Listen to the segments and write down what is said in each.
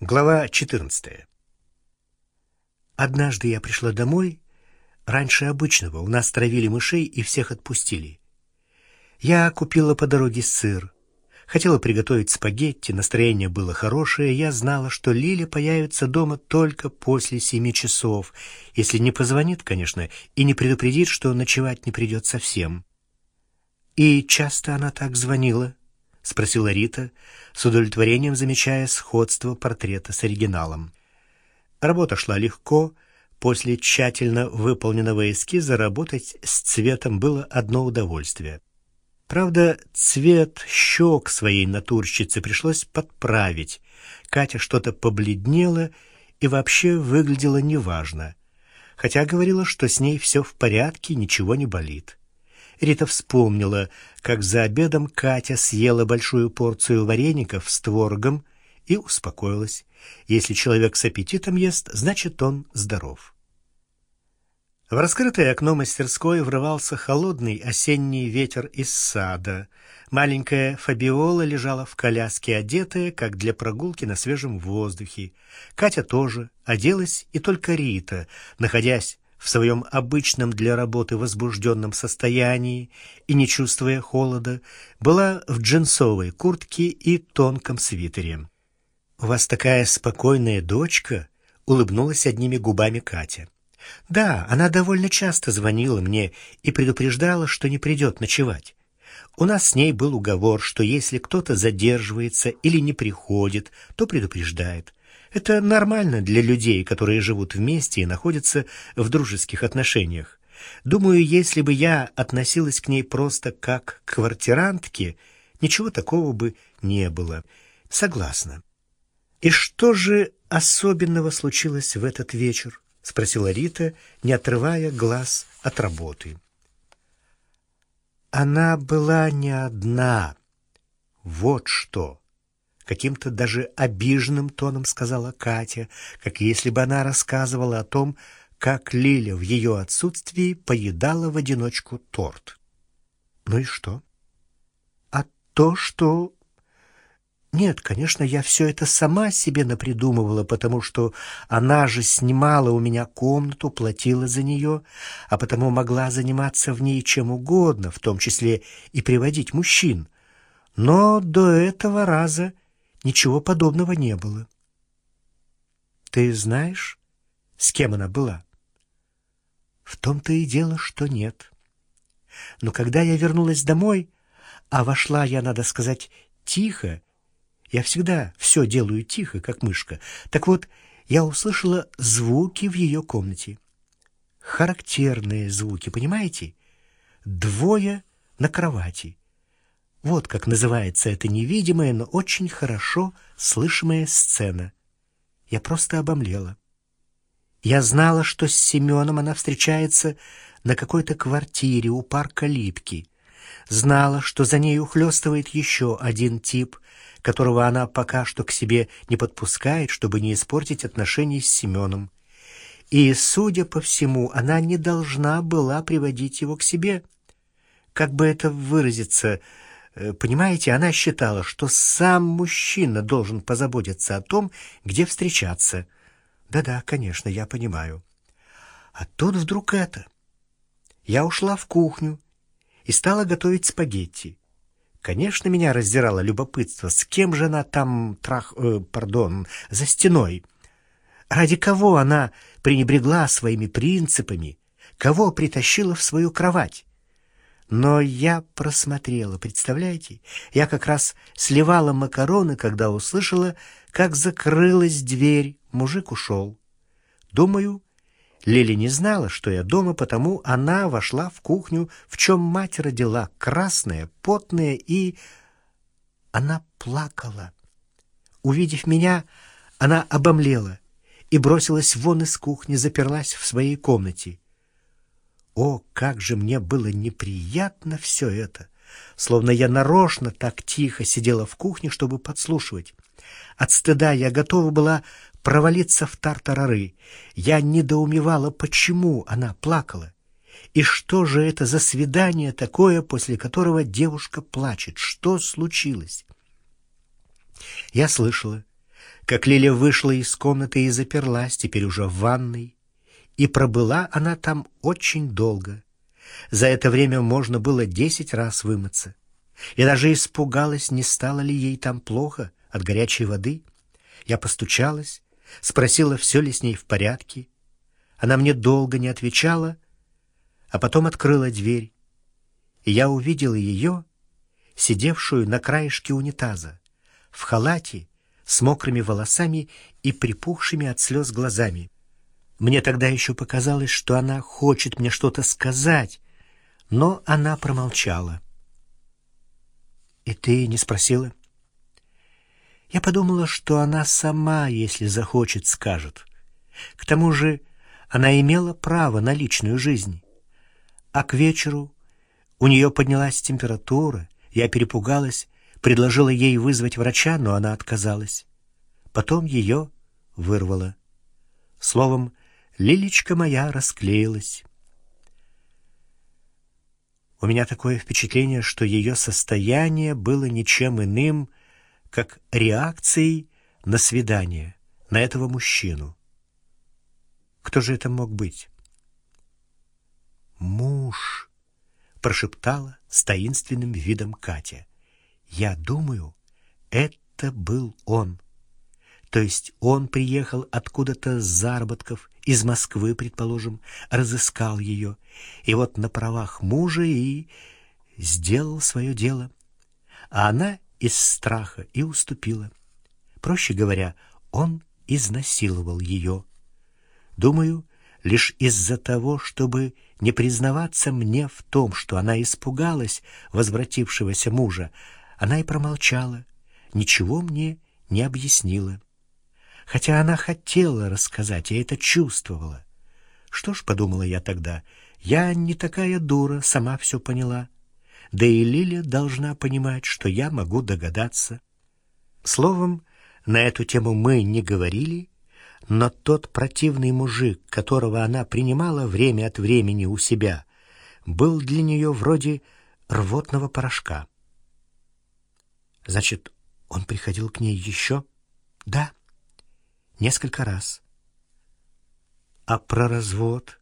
Глава 14. Однажды я пришла домой раньше обычного. У нас травили мышей и всех отпустили. Я купила по дороге сыр. Хотела приготовить спагетти, настроение было хорошее. Я знала, что Лиля появится дома только после семи часов, если не позвонит, конечно, и не предупредит, что ночевать не придет совсем. И часто она так звонила. — спросила Рита, с удовлетворением замечая сходство портрета с оригиналом. Работа шла легко. После тщательно выполненного эскиза работать с цветом было одно удовольствие. Правда, цвет щек своей натурщицы пришлось подправить. Катя что-то побледнела и вообще выглядела неважно, хотя говорила, что с ней все в порядке, ничего не болит. Рита вспомнила, как за обедом Катя съела большую порцию вареников с творогом и успокоилась. Если человек с аппетитом ест, значит, он здоров. В раскрытое окно мастерской врывался холодный осенний ветер из сада. Маленькая Фабиола лежала в коляске, одетая, как для прогулки на свежем воздухе. Катя тоже оделась, и только Рита, находясь в своем обычном для работы возбужденном состоянии и не чувствуя холода, была в джинсовой куртке и тонком свитере. «У вас такая спокойная дочка?» — улыбнулась одними губами Катя. «Да, она довольно часто звонила мне и предупреждала, что не придет ночевать. У нас с ней был уговор, что если кто-то задерживается или не приходит, то предупреждает. Это нормально для людей, которые живут вместе и находятся в дружеских отношениях. Думаю, если бы я относилась к ней просто как к квартирантке, ничего такого бы не было. Согласна. И что же особенного случилось в этот вечер? спросила Рита, не отрывая глаз от работы. Она была не одна. Вот что каким-то даже обиженным тоном сказала Катя, как если бы она рассказывала о том, как Лиля в ее отсутствии поедала в одиночку торт. Ну и что? А то, что... Нет, конечно, я все это сама себе напридумывала, потому что она же снимала у меня комнату, платила за нее, а потому могла заниматься в ней чем угодно, в том числе и приводить мужчин. Но до этого раза Ничего подобного не было. Ты знаешь, с кем она была? В том-то и дело, что нет. Но когда я вернулась домой, а вошла я, надо сказать, тихо, я всегда все делаю тихо, как мышка, так вот, я услышала звуки в ее комнате. Характерные звуки, понимаете? Двое на кровати. Вот как называется эта невидимая, но очень хорошо слышимая сцена. Я просто обомлела. Я знала, что с Семеном она встречается на какой-то квартире у парка Липки. Знала, что за ней ухлёстывает еще один тип, которого она пока что к себе не подпускает, чтобы не испортить отношения с Семеном. И, судя по всему, она не должна была приводить его к себе. Как бы это выразиться, понимаете, она считала, что сам мужчина должен позаботиться о том, где встречаться. Да-да, конечно, я понимаю. А тут вдруг это. Я ушла в кухню и стала готовить спагетти. Конечно, меня раздирало любопытство, с кем же она там, трах, э, пардон, за стеной. Ради кого она пренебрегла своими принципами, кого притащила в свою кровать? Но я просмотрела, представляете? Я как раз сливала макароны, когда услышала, как закрылась дверь. Мужик ушел. Думаю, Лили не знала, что я дома, потому она вошла в кухню, в чем мать родила, красная, потная, и... Она плакала. Увидев меня, она обомлела и бросилась вон из кухни, заперлась в своей комнате. О, как же мне было неприятно все это! Словно я нарочно так тихо сидела в кухне, чтобы подслушивать. От стыда я готова была провалиться в тартарары. Я недоумевала, почему она плакала. И что же это за свидание такое, после которого девушка плачет? Что случилось? Я слышала, как Лиля вышла из комнаты и заперлась, теперь уже в ванной. И пробыла она там очень долго. За это время можно было десять раз вымыться. И даже испугалась, не стало ли ей там плохо от горячей воды. Я постучалась, спросила, все ли с ней в порядке. Она мне долго не отвечала, а потом открыла дверь. И я увидела ее, сидевшую на краешке унитаза, в халате, с мокрыми волосами и припухшими от слез глазами. Мне тогда еще показалось, что она хочет мне что-то сказать, но она промолчала. «И ты не спросила?» Я подумала, что она сама, если захочет, скажет. К тому же она имела право на личную жизнь. А к вечеру у нее поднялась температура, я перепугалась, предложила ей вызвать врача, но она отказалась. Потом ее вырвало. Словом, Лилечка моя расклеилась. У меня такое впечатление, что ее состояние было ничем иным, как реакцией на свидание, на этого мужчину. Кто же это мог быть? «Муж!» — прошептала с таинственным видом Катя. «Я думаю, это был он». То есть он приехал откуда-то с заработков, из Москвы, предположим, разыскал ее, и вот на правах мужа и сделал свое дело. А она из страха и уступила. Проще говоря, он изнасиловал ее. Думаю, лишь из-за того, чтобы не признаваться мне в том, что она испугалась возвратившегося мужа, она и промолчала, ничего мне не объяснила хотя она хотела рассказать, я это чувствовала. Что ж, подумала я тогда, я не такая дура, сама все поняла. Да и Лиля должна понимать, что я могу догадаться. Словом, на эту тему мы не говорили, но тот противный мужик, которого она принимала время от времени у себя, был для нее вроде рвотного порошка. Значит, он приходил к ней еще? Да несколько раз. А про развод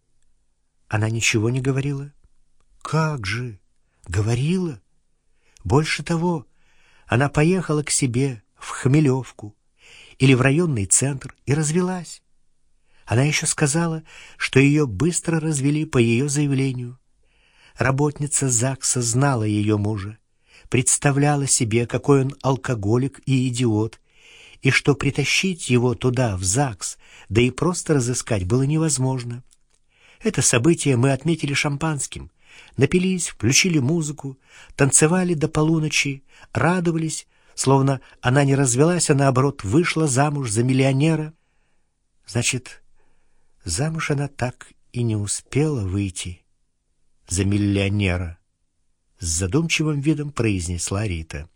она ничего не говорила? Как же? Говорила. Больше того, она поехала к себе в Хмелевку или в районный центр и развелась. Она еще сказала, что ее быстро развели по ее заявлению. Работница ЗАГСа знала ее мужа, представляла себе, какой он алкоголик и идиот, и что притащить его туда, в ЗАГС, да и просто разыскать было невозможно. Это событие мы отметили шампанским, напились, включили музыку, танцевали до полуночи, радовались, словно она не развелась, а наоборот вышла замуж за миллионера. Значит, замуж она так и не успела выйти за миллионера. С задумчивым видом произнесла Рита.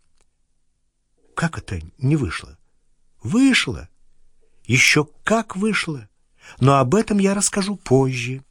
Как это не вышло? Вышло. Еще как вышло. Но об этом я расскажу позже.